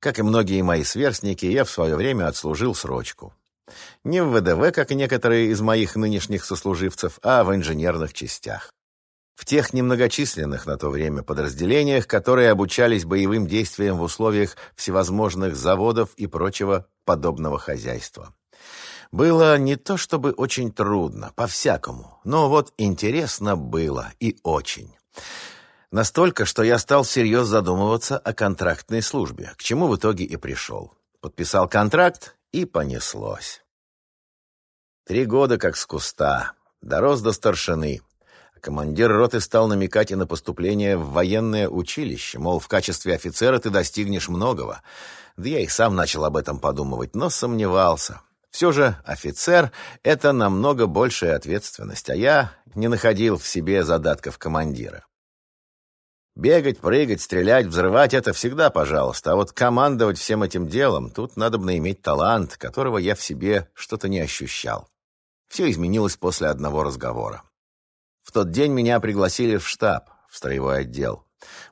Как и многие мои сверстники, я в свое время отслужил срочку. Не в ВДВ, как некоторые из моих нынешних сослуживцев, а в инженерных частях. В тех немногочисленных на то время подразделениях, которые обучались боевым действиям в условиях всевозможных заводов и прочего подобного хозяйства. Было не то чтобы очень трудно, по-всякому, но вот интересно было и очень. Настолько, что я стал всерьез задумываться о контрактной службе, к чему в итоге и пришел. Подписал контракт, и понеслось. Три года как с куста, дорос до старшины. Командир роты стал намекать и на поступление в военное училище, мол, в качестве офицера ты достигнешь многого. Да я и сам начал об этом подумывать, но сомневался. Все же офицер — это намного большая ответственность, а я не находил в себе задатков командира. Бегать, прыгать, стрелять, взрывать — это всегда пожалуйста, а вот командовать всем этим делом тут надо бы иметь талант, которого я в себе что-то не ощущал. Все изменилось после одного разговора. В тот день меня пригласили в штаб, в строевой отдел.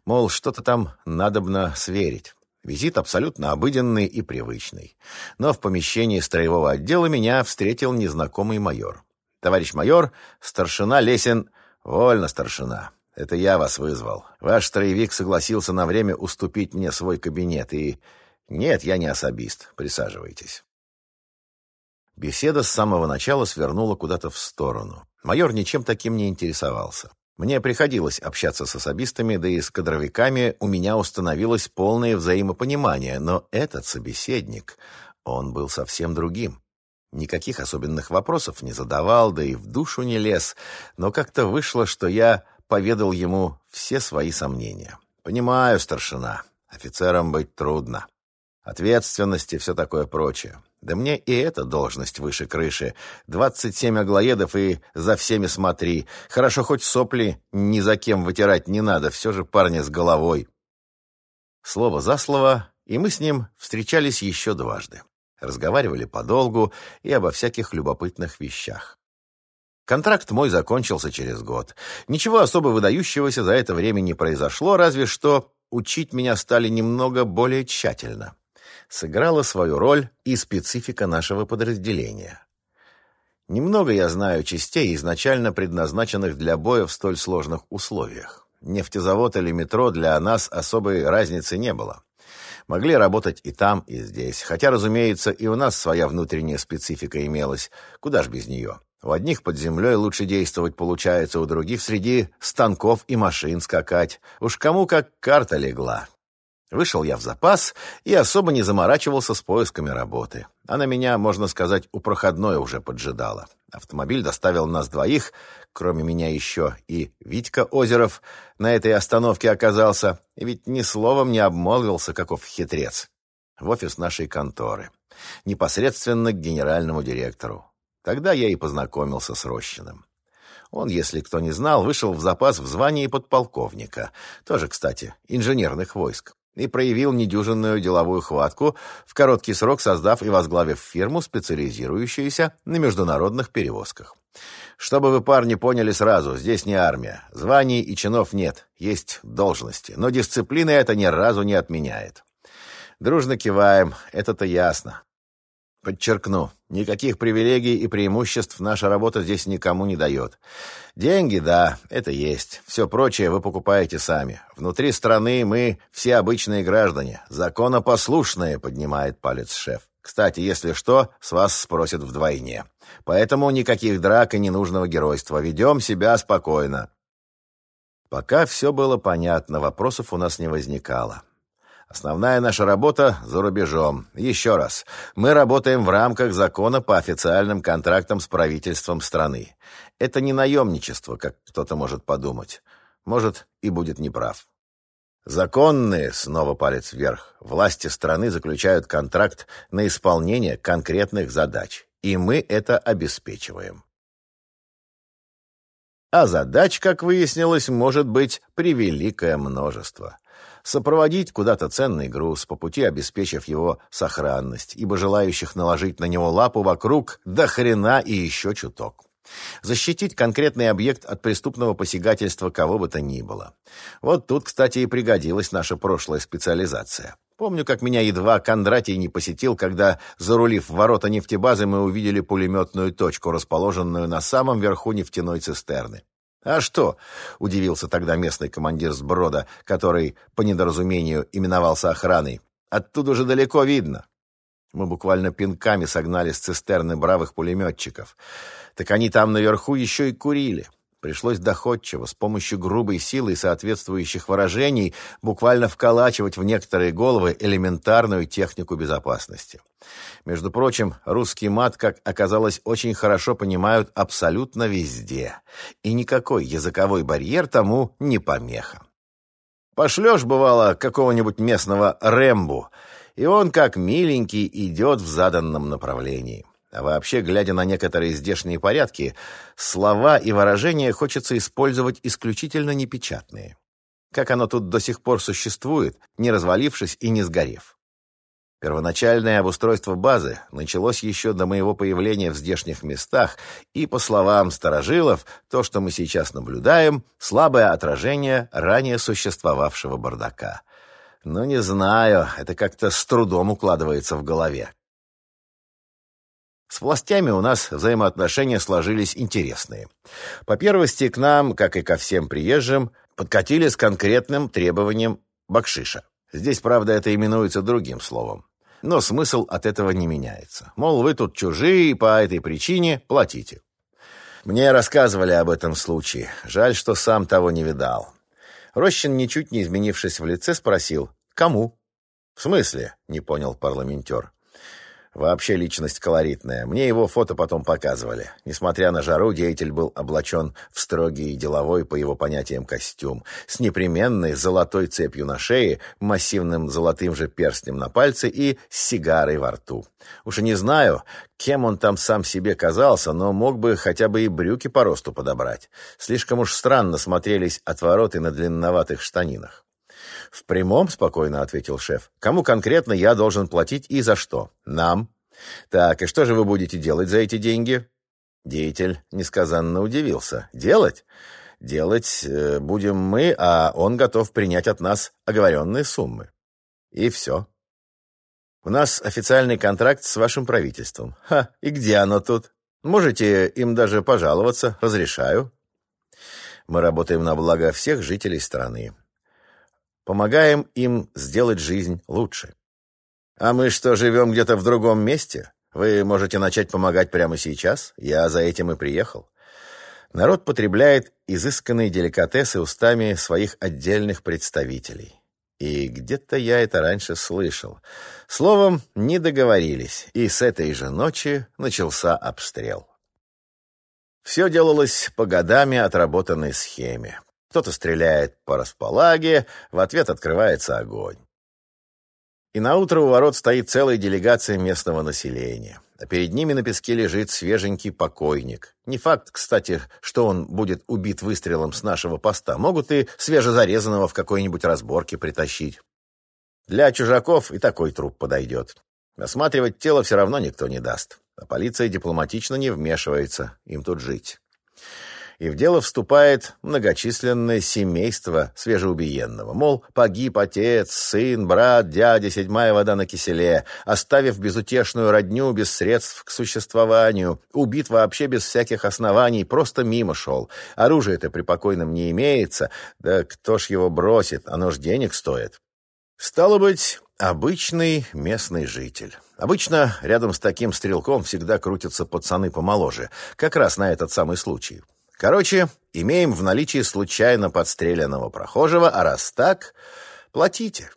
Мол, что-то там надобно сверить. Визит абсолютно обыденный и привычный. Но в помещении строевого отдела меня встретил незнакомый майор. «Товарищ майор, старшина Лесин...» «Вольно, старшина. Это я вас вызвал. Ваш строевик согласился на время уступить мне свой кабинет, и... Нет, я не особист. Присаживайтесь». Беседа с самого начала свернула куда-то в сторону. Майор ничем таким не интересовался. Мне приходилось общаться с особистами, да и с кадровиками у меня установилось полное взаимопонимание, но этот собеседник, он был совсем другим. Никаких особенных вопросов не задавал, да и в душу не лез, но как-то вышло, что я поведал ему все свои сомнения. «Понимаю, старшина, офицером быть трудно. Ответственности и все такое прочее. Да мне и эта должность выше крыши. Двадцать семь аглоедов и за всеми смотри. Хорошо, хоть сопли ни за кем вытирать не надо, все же парня с головой. Слово за слово, и мы с ним встречались еще дважды. Разговаривали подолгу и обо всяких любопытных вещах. Контракт мой закончился через год. Ничего особо выдающегося за это время не произошло, разве что учить меня стали немного более тщательно сыграла свою роль и специфика нашего подразделения. Немного я знаю частей, изначально предназначенных для боя в столь сложных условиях. Нефтезавод или метро для нас особой разницы не было. Могли работать и там, и здесь. Хотя, разумеется, и у нас своя внутренняя специфика имелась. Куда ж без нее? У одних под землей лучше действовать получается, у других среди станков и машин скакать. Уж кому как карта легла. Вышел я в запас и особо не заморачивался с поисками работы. Она меня, можно сказать, у проходной уже поджидала. Автомобиль доставил нас двоих, кроме меня еще и Витька Озеров на этой остановке оказался, и ведь ни словом не обмолвился, каков хитрец. В офис нашей конторы. Непосредственно к генеральному директору. Тогда я и познакомился с Рощиным. Он, если кто не знал, вышел в запас в звании подполковника. Тоже, кстати, инженерных войск и проявил недюжинную деловую хватку, в короткий срок создав и возглавив фирму, специализирующуюся на международных перевозках. Чтобы вы, парни, поняли сразу, здесь не армия. Званий и чинов нет, есть должности, но дисциплины это ни разу не отменяет. Дружно киваем, это-то ясно. Подчеркну, никаких привилегий и преимуществ наша работа здесь никому не дает. Деньги, да, это есть. Все прочее вы покупаете сами. Внутри страны мы все обычные граждане. Законопослушные, поднимает палец шеф. Кстати, если что, с вас спросят вдвойне. Поэтому никаких драк и ненужного геройства. Ведем себя спокойно. Пока все было понятно, вопросов у нас не возникало. Основная наша работа за рубежом. Еще раз, мы работаем в рамках закона по официальным контрактам с правительством страны. Это не наемничество, как кто-то может подумать. Может, и будет неправ. Законные, снова палец вверх, власти страны заключают контракт на исполнение конкретных задач, и мы это обеспечиваем. А задач, как выяснилось, может быть превеликое множество сопроводить куда-то ценный груз, по пути обеспечив его сохранность, ибо желающих наложить на него лапу вокруг до хрена и еще чуток. Защитить конкретный объект от преступного посягательства кого бы то ни было. Вот тут, кстати, и пригодилась наша прошлая специализация. Помню, как меня едва Кондратий не посетил, когда, зарулив в ворота нефтебазы, мы увидели пулеметную точку, расположенную на самом верху нефтяной цистерны. «А что?» — удивился тогда местный командир сброда, который, по недоразумению, именовался охраной. «Оттуда же далеко видно». Мы буквально пинками согнали с цистерны бравых пулеметчиков. Так они там наверху еще и курили. Пришлось доходчиво, с помощью грубой силы и соответствующих выражений, буквально вколачивать в некоторые головы элементарную технику безопасности. Между прочим, русский мат, как оказалось, очень хорошо понимают абсолютно везде. И никакой языковой барьер тому не помеха. Пошлешь, бывало, какого-нибудь местного Рэмбу, и он, как миленький, идет в заданном направлении. А вообще, глядя на некоторые здешние порядки, слова и выражения хочется использовать исключительно непечатные. Как оно тут до сих пор существует, не развалившись и не сгорев. Первоначальное обустройство базы началось еще до моего появления в здешних местах, и, по словам старожилов, то, что мы сейчас наблюдаем, слабое отражение ранее существовавшего бардака. Но не знаю, это как-то с трудом укладывается в голове. С властями у нас взаимоотношения сложились интересные. По первости, к нам, как и ко всем приезжим, подкатили с конкретным требованием бакшиша. Здесь, правда, это именуется другим словом. Но смысл от этого не меняется. Мол, вы тут чужие, по этой причине платите. Мне рассказывали об этом случае. Жаль, что сам того не видал. Рощин, ничуть не изменившись в лице, спросил «Кому?» «В смысле?» — не понял парламентер. Вообще личность колоритная. Мне его фото потом показывали. Несмотря на жару, деятель был облачен в строгий и деловой, по его понятиям, костюм, с непременной золотой цепью на шее, массивным золотым же перстнем на пальце и сигарой во рту. Уж не знаю, кем он там сам себе казался, но мог бы хотя бы и брюки по росту подобрать. Слишком уж странно смотрелись отвороты на длинноватых штанинах. «В прямом?» — спокойно ответил шеф. «Кому конкретно я должен платить и за что?» «Нам». «Так, и что же вы будете делать за эти деньги?» Деятель несказанно удивился. «Делать?» «Делать э, будем мы, а он готов принять от нас оговоренные суммы». И все. «У нас официальный контракт с вашим правительством». «Ха, и где оно тут?» «Можете им даже пожаловаться, разрешаю». Мы работаем на благо всех жителей страны. Помогаем им сделать жизнь лучше. А мы что, живем где-то в другом месте? Вы можете начать помогать прямо сейчас. Я за этим и приехал. Народ потребляет изысканные деликатесы устами своих отдельных представителей. И где-то я это раньше слышал. Словом, не договорились, и с этой же ночи начался обстрел. Все делалось по годами отработанной схеме. Кто-то стреляет по располаге, в ответ открывается огонь. И на утро у ворот стоит целая делегация местного населения. А перед ними на песке лежит свеженький покойник. Не факт, кстати, что он будет убит выстрелом с нашего поста. Могут и свежезарезанного в какой-нибудь разборке притащить. Для чужаков и такой труп подойдет. Осматривать тело все равно никто не даст. А полиция дипломатично не вмешивается. Им тут жить и в дело вступает многочисленное семейство свежеубиенного. Мол, погиб отец, сын, брат, дядя, седьмая вода на киселе, оставив безутешную родню без средств к существованию, убит вообще без всяких оснований, просто мимо шел. Оружия-то при покойном не имеется, да кто ж его бросит, оно ж денег стоит. Стало быть, обычный местный житель. Обычно рядом с таким стрелком всегда крутятся пацаны помоложе, как раз на этот самый случай. Короче, имеем в наличии случайно подстреленного прохожего, а раз так, платите.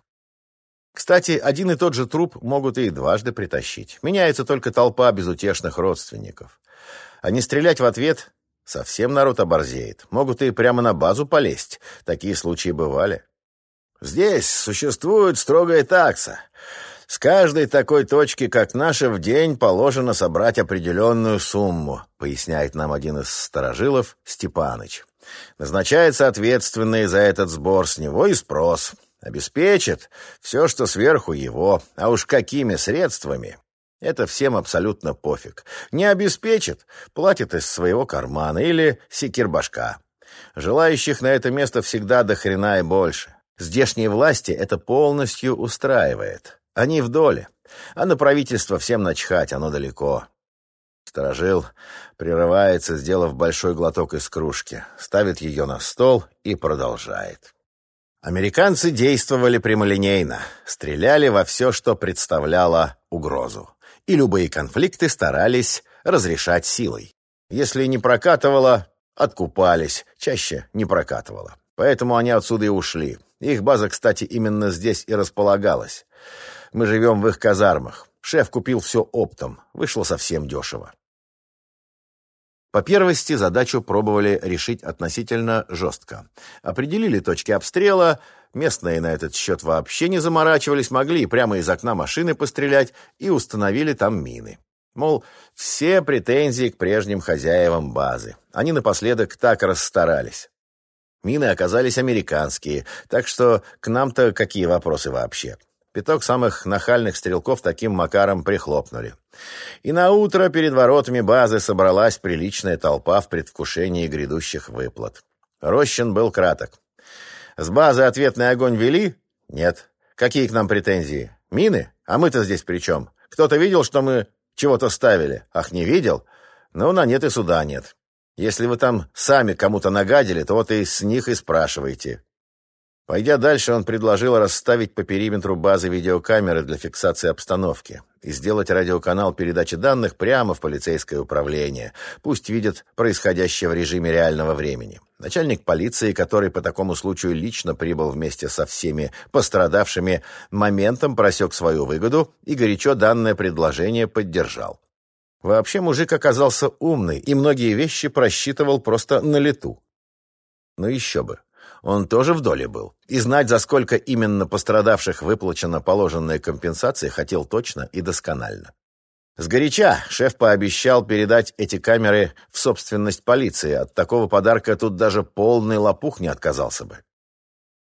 Кстати, один и тот же труп могут и дважды притащить. Меняется только толпа безутешных родственников. А не стрелять в ответ совсем народ оборзеет. Могут и прямо на базу полезть. Такие случаи бывали. Здесь существует строгая такса. С каждой такой точки, как наша, в день положено собрать определенную сумму, поясняет нам один из старожилов Степаныч. Назначается ответственный за этот сбор, с него и спрос. Обеспечит все, что сверху его, а уж какими средствами. Это всем абсолютно пофиг. Не обеспечит, платит из своего кармана или секирбашка. Желающих на это место всегда до хрена и больше. Здешние власти это полностью устраивает. Они в доле. А на правительство всем начхать, оно далеко. Сторожил прерывается, сделав большой глоток из кружки, ставит ее на стол и продолжает. Американцы действовали прямолинейно, стреляли во все, что представляло угрозу. И любые конфликты старались разрешать силой. Если не прокатывало, откупались, чаще не прокатывало. Поэтому они отсюда и ушли. Их база, кстати, именно здесь и располагалась. Мы живем в их казармах. Шеф купил все оптом. Вышло совсем дешево. По первости задачу пробовали решить относительно жестко. Определили точки обстрела, местные на этот счет вообще не заморачивались, могли прямо из окна машины пострелять и установили там мины. Мол, все претензии к прежним хозяевам базы. Они напоследок так расстарались. Мины оказались американские, так что к нам-то какие вопросы вообще? Пяток самых нахальных стрелков таким макаром прихлопнули. И на утро перед воротами базы собралась приличная толпа в предвкушении грядущих выплат. Рощин был краток. С базы ответный огонь вели? Нет. Какие к нам претензии? Мины? А мы-то здесь при чем? Кто-то видел, что мы чего-то ставили? Ах, не видел? Ну, на нет и суда нет. Если вы там сами кому-то нагадили, то вот и с них и спрашивайте. Пойдя дальше, он предложил расставить по периметру базы видеокамеры для фиксации обстановки и сделать радиоканал передачи данных прямо в полицейское управление. Пусть видят происходящее в режиме реального времени. Начальник полиции, который по такому случаю лично прибыл вместе со всеми пострадавшими, моментом просек свою выгоду и горячо данное предложение поддержал. Вообще мужик оказался умный и многие вещи просчитывал просто на лету. Но еще бы. Он тоже в доле был. И знать, за сколько именно пострадавших выплачена положенная компенсация, хотел точно и досконально. Сгоряча шеф пообещал передать эти камеры в собственность полиции. От такого подарка тут даже полный лопух не отказался бы.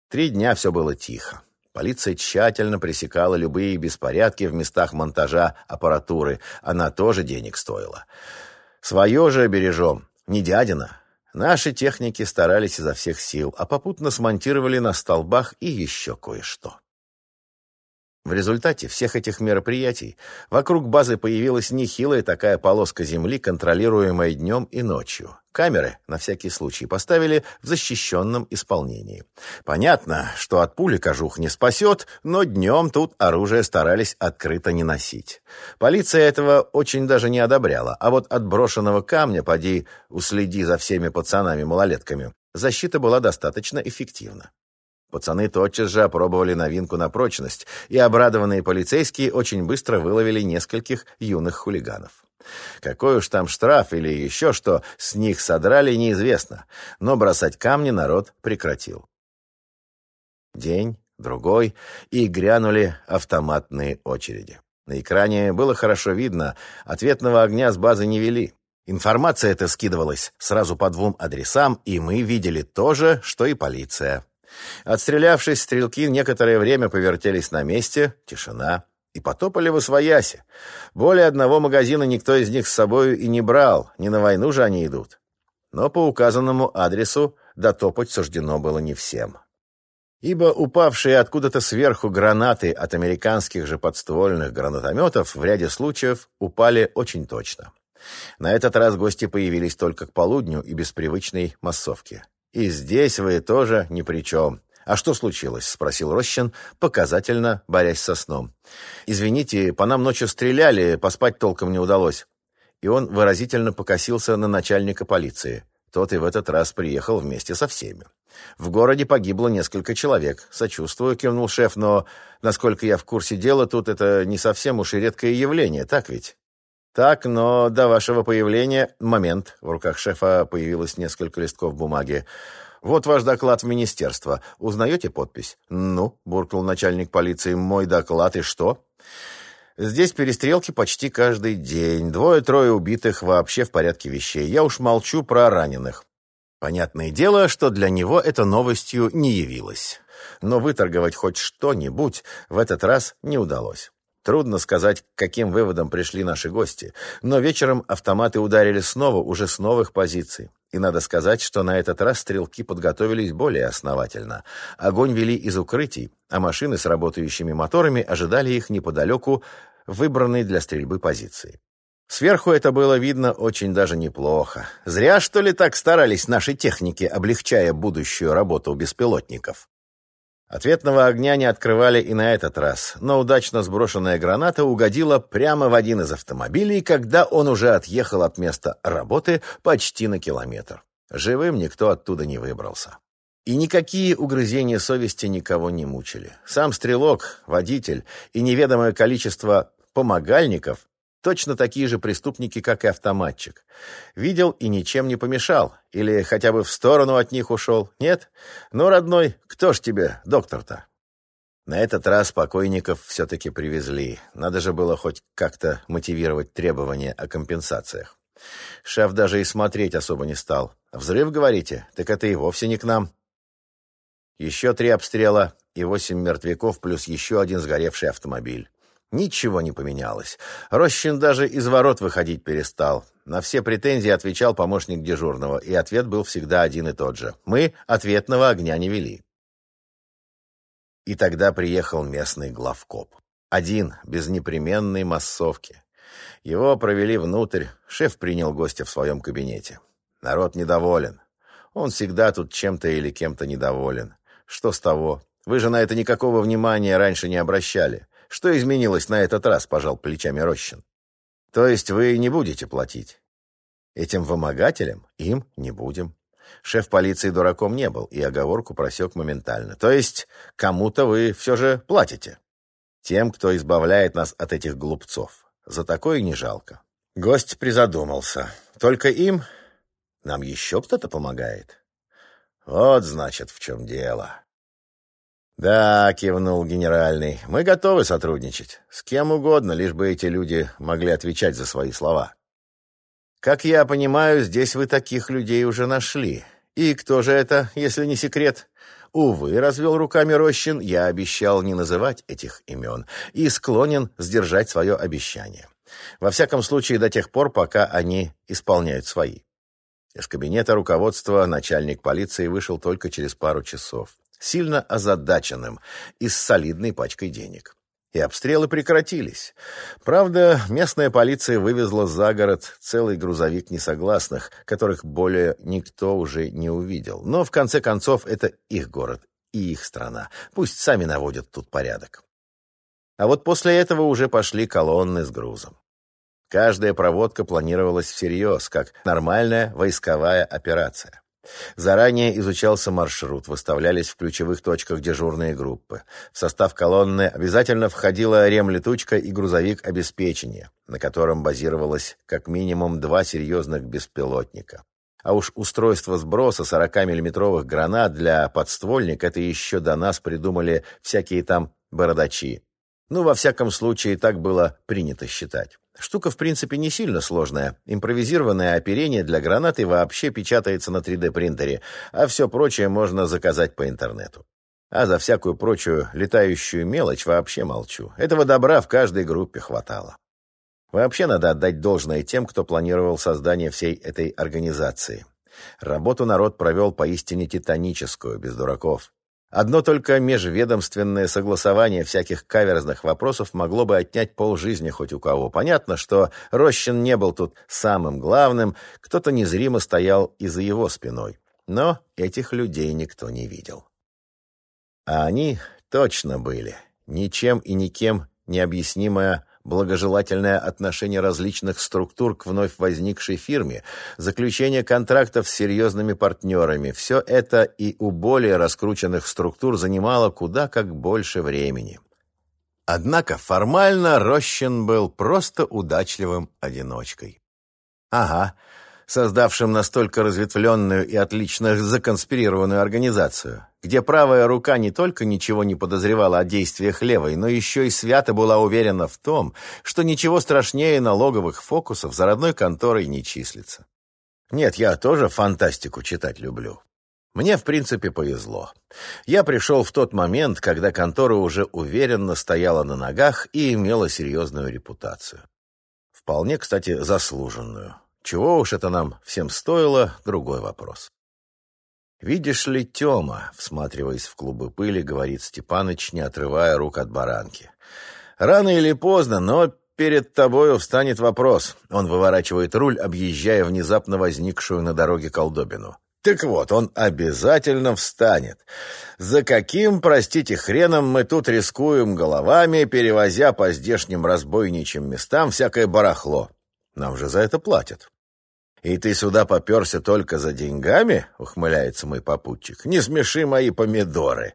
Три дня все было тихо. Полиция тщательно пресекала любые беспорядки в местах монтажа аппаратуры. Она тоже денег стоила. Свое же бережем. Не дядина, Наши техники старались изо всех сил, а попутно смонтировали на столбах и еще кое-что. В результате всех этих мероприятий вокруг базы появилась нехилая такая полоска земли, контролируемая днем и ночью. Камеры, на всякий случай, поставили в защищенном исполнении. Понятно, что от пули кожух не спасет, но днем тут оружие старались открыто не носить. Полиция этого очень даже не одобряла, а вот от брошенного камня, поди, уследи за всеми пацанами-малолетками, защита была достаточно эффективна. Пацаны тотчас же опробовали новинку на прочность, и обрадованные полицейские очень быстро выловили нескольких юных хулиганов. Какой уж там штраф или еще что с них содрали, неизвестно, но бросать камни народ прекратил. День, другой, и грянули автоматные очереди. На экране было хорошо видно, ответного огня с базы не вели. Информация эта скидывалась сразу по двум адресам, и мы видели то же, что и полиция. Отстрелявшись, стрелки некоторое время повертелись на месте, тишина, и потопали в освояси. Более одного магазина никто из них с собою и не брал, не на войну же они идут. Но по указанному адресу дотопать суждено было не всем. Ибо упавшие откуда-то сверху гранаты от американских же подствольных гранатометов в ряде случаев упали очень точно. На этот раз гости появились только к полудню и без привычной массовки. И здесь вы тоже ни при чем. «А что случилось?» — спросил Рощин, показательно борясь со сном. «Извините, по нам ночью стреляли, поспать толком не удалось». И он выразительно покосился на начальника полиции. Тот и в этот раз приехал вместе со всеми. В городе погибло несколько человек. Сочувствую, кивнул шеф, но, насколько я в курсе дела, тут это не совсем уж и редкое явление, так ведь? Так, но до вашего появления... Момент. В руках шефа появилось несколько листков бумаги. Вот ваш доклад в министерство. Узнаете подпись? Ну, буркнул начальник полиции. Мой доклад и что? Здесь перестрелки почти каждый день. Двое-трое убитых вообще в порядке вещей. Я уж молчу про раненых. Понятное дело, что для него это новостью не явилось. Но выторговать хоть что-нибудь в этот раз не удалось. Трудно сказать, к каким выводам пришли наши гости, но вечером автоматы ударили снова, уже с новых позиций. И надо сказать, что на этот раз стрелки подготовились более основательно. Огонь вели из укрытий, а машины с работающими моторами ожидали их неподалеку выбранной для стрельбы позиции. Сверху это было видно очень даже неплохо. Зря, что ли, так старались наши техники, облегчая будущую работу беспилотников. Ответного огня не открывали и на этот раз, но удачно сброшенная граната угодила прямо в один из автомобилей, когда он уже отъехал от места работы почти на километр. Живым никто оттуда не выбрался. И никакие угрызения совести никого не мучили. Сам стрелок, водитель и неведомое количество помогальников Точно такие же преступники, как и автоматчик. Видел и ничем не помешал. Или хотя бы в сторону от них ушел. Нет? Ну, родной, кто ж тебе доктор-то? На этот раз покойников все-таки привезли. Надо же было хоть как-то мотивировать требования о компенсациях. Шеф даже и смотреть особо не стал. «Взрыв, говорите? Так это и вовсе не к нам». Еще три обстрела и восемь мертвяков, плюс еще один сгоревший автомобиль. Ничего не поменялось. Рощин даже из ворот выходить перестал. На все претензии отвечал помощник дежурного, и ответ был всегда один и тот же. Мы ответного огня не вели. И тогда приехал местный главкоп. Один, без непременной массовки. Его провели внутрь, шеф принял гостя в своем кабинете. Народ недоволен. Он всегда тут чем-то или кем-то недоволен. Что с того? Вы же на это никакого внимания раньше не обращали. Что изменилось на этот раз, пожал плечами Рощин. То есть вы не будете платить? Этим вымогателям им не будем. Шеф полиции дураком не был и оговорку просек моментально. То есть кому-то вы все же платите. Тем, кто избавляет нас от этих глупцов. За такое не жалко. Гость призадумался. Только им? Нам еще кто-то помогает? Вот, значит, в чем дело. «Да», — кивнул генеральный, — «мы готовы сотрудничать. С кем угодно, лишь бы эти люди могли отвечать за свои слова». «Как я понимаю, здесь вы таких людей уже нашли. И кто же это, если не секрет?» «Увы», — развел руками Рощин, — «я обещал не называть этих имен и склонен сдержать свое обещание. Во всяком случае, до тех пор, пока они исполняют свои». Из кабинета руководства начальник полиции вышел только через пару часов сильно озадаченным и с солидной пачкой денег. И обстрелы прекратились. Правда, местная полиция вывезла за город целый грузовик несогласных, которых более никто уже не увидел. Но, в конце концов, это их город и их страна. Пусть сами наводят тут порядок. А вот после этого уже пошли колонны с грузом. Каждая проводка планировалась всерьез, как нормальная войсковая операция. Заранее изучался маршрут, выставлялись в ключевых точках дежурные группы. В состав колонны обязательно входила ремлетучка и грузовик обеспечения, на котором базировалось как минимум два серьезных беспилотника. А уж устройство сброса 40-миллиметровых гранат для подствольник это еще до нас придумали всякие там бородачи. Ну, во всяком случае, так было принято считать. Штука, в принципе, не сильно сложная. Импровизированное оперение для гранаты вообще печатается на 3D-принтере, а все прочее можно заказать по интернету. А за всякую прочую летающую мелочь вообще молчу. Этого добра в каждой группе хватало. Вообще надо отдать должное тем, кто планировал создание всей этой организации. Работу народ провел поистине титаническую, без дураков. Одно только межведомственное согласование всяких каверзных вопросов могло бы отнять полжизни хоть у кого. Понятно, что Рощин не был тут самым главным, кто-то незримо стоял и за его спиной. Но этих людей никто не видел. А они точно были. Ничем и никем необъяснимая благожелательное отношение различных структур к вновь возникшей фирме, заключение контрактов с серьезными партнерами – все это и у более раскрученных структур занимало куда как больше времени. Однако формально Рощин был просто удачливым одиночкой. Ага, создавшим настолько разветвленную и отлично законспирированную организацию, где правая рука не только ничего не подозревала о действиях левой, но еще и свято была уверена в том, что ничего страшнее налоговых фокусов за родной конторой не числится. Нет, я тоже фантастику читать люблю. Мне, в принципе, повезло. Я пришел в тот момент, когда контора уже уверенно стояла на ногах и имела серьезную репутацию. Вполне, кстати, заслуженную. Чего уж это нам всем стоило, другой вопрос. «Видишь ли, Тёма», — всматриваясь в клубы пыли, говорит Степаныч, не отрывая рук от баранки. «Рано или поздно, но перед тобою встанет вопрос». Он выворачивает руль, объезжая внезапно возникшую на дороге колдобину. Так вот, он обязательно встанет. За каким, простите, хреном мы тут рискуем головами, перевозя по здешним разбойничьим местам всякое барахло? Нам же за это платят. «И ты сюда поперся только за деньгами?» — ухмыляется мой попутчик. «Не смеши мои помидоры».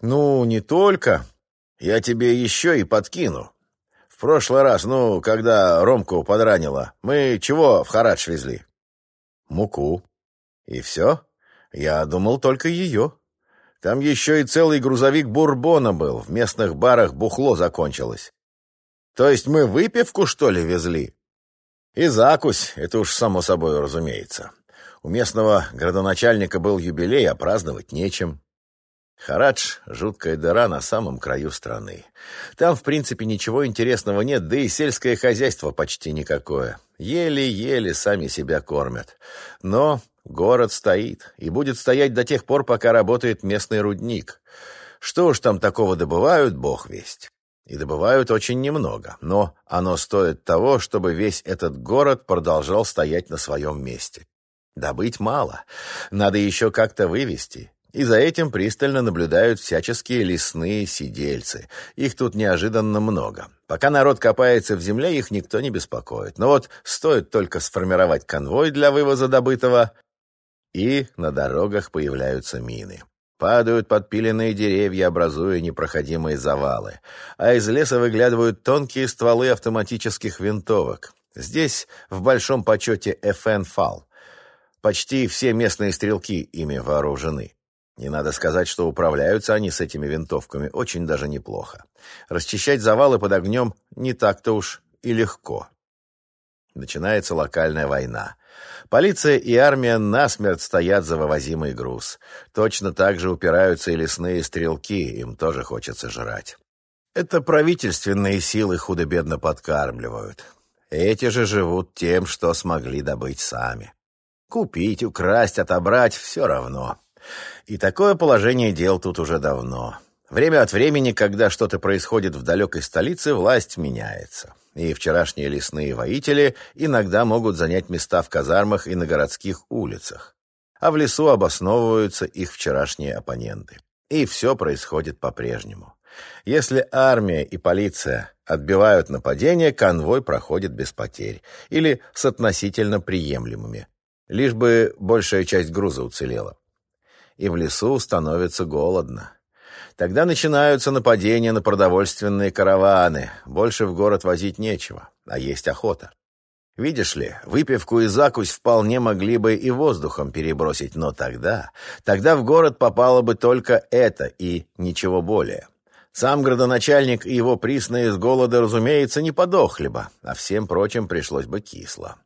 «Ну, не только. Я тебе еще и подкину. В прошлый раз, ну, когда Ромку подранило, мы чего в Харадж везли?» «Муку». «И все? Я думал только ее. Там еще и целый грузовик бурбона был. В местных барах бухло закончилось. То есть мы выпивку, что ли, везли?» И закусь, это уж само собой разумеется. У местного градоначальника был юбилей, а праздновать нечем. Харадж — жуткая дыра на самом краю страны. Там, в принципе, ничего интересного нет, да и сельское хозяйство почти никакое. Еле-еле сами себя кормят. Но город стоит, и будет стоять до тех пор, пока работает местный рудник. Что уж там такого добывают, бог весть. И добывают очень немного, но оно стоит того, чтобы весь этот город продолжал стоять на своем месте. Добыть мало, надо еще как-то вывести. И за этим пристально наблюдают всяческие лесные сидельцы. Их тут неожиданно много. Пока народ копается в земле, их никто не беспокоит. Но вот стоит только сформировать конвой для вывоза добытого, и на дорогах появляются мины. Падают подпиленные деревья, образуя непроходимые завалы, а из леса выглядывают тонкие стволы автоматических винтовок. Здесь в большом почете ФН ФАЛ. Почти все местные стрелки ими вооружены. Не надо сказать, что управляются они с этими винтовками очень даже неплохо. Расчищать завалы под огнем не так-то уж и легко. Начинается локальная война. Полиция и армия насмерть стоят за вывозимый груз. Точно так же упираются и лесные стрелки, им тоже хочется жрать. Это правительственные силы худо-бедно подкармливают. Эти же живут тем, что смогли добыть сами. Купить, украсть, отобрать — все равно. И такое положение дел тут уже давно. Время от времени, когда что-то происходит в далекой столице, власть меняется и вчерашние лесные воители иногда могут занять места в казармах и на городских улицах. А в лесу обосновываются их вчерашние оппоненты. И все происходит по-прежнему. Если армия и полиция отбивают нападение, конвой проходит без потерь или с относительно приемлемыми, лишь бы большая часть груза уцелела. И в лесу становится голодно. Тогда начинаются нападения на продовольственные караваны. Больше в город возить нечего, а есть охота. Видишь ли, выпивку и закусь вполне могли бы и воздухом перебросить, но тогда... Тогда в город попало бы только это и ничего более. Сам градоначальник и его присные с голода, разумеется, не подохли бы, а всем прочим пришлось бы кисло.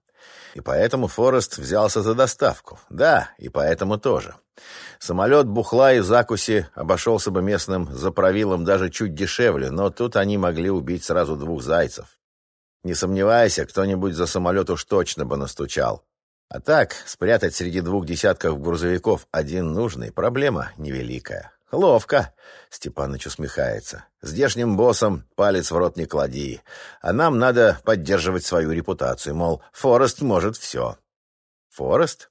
И поэтому Форест взялся за доставку. Да, и поэтому тоже. Самолет Бухла и Закуси обошелся бы местным заправилом даже чуть дешевле, но тут они могли убить сразу двух зайцев. Не сомневайся, кто-нибудь за самолет уж точно бы настучал. А так, спрятать среди двух десятков грузовиков один нужный — проблема невеликая. «Ловко!» — Степаныч усмехается. «Здешним боссом палец в рот не клади. А нам надо поддерживать свою репутацию, мол, Форест может все». «Форест?»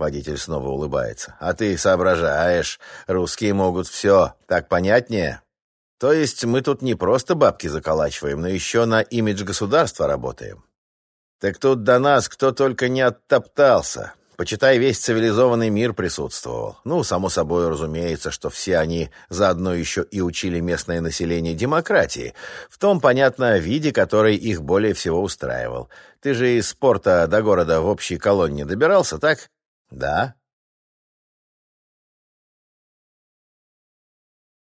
Водитель снова улыбается. «А ты соображаешь. Русские могут все. Так понятнее?» «То есть мы тут не просто бабки заколачиваем, но еще на имидж государства работаем?» «Так тут до нас кто только не оттоптался. Почитай, весь цивилизованный мир присутствовал. Ну, само собой, разумеется, что все они заодно еще и учили местное население демократии, в том, понятно, виде, который их более всего устраивал. Ты же из спорта до города в общей колонне добирался, так? Да.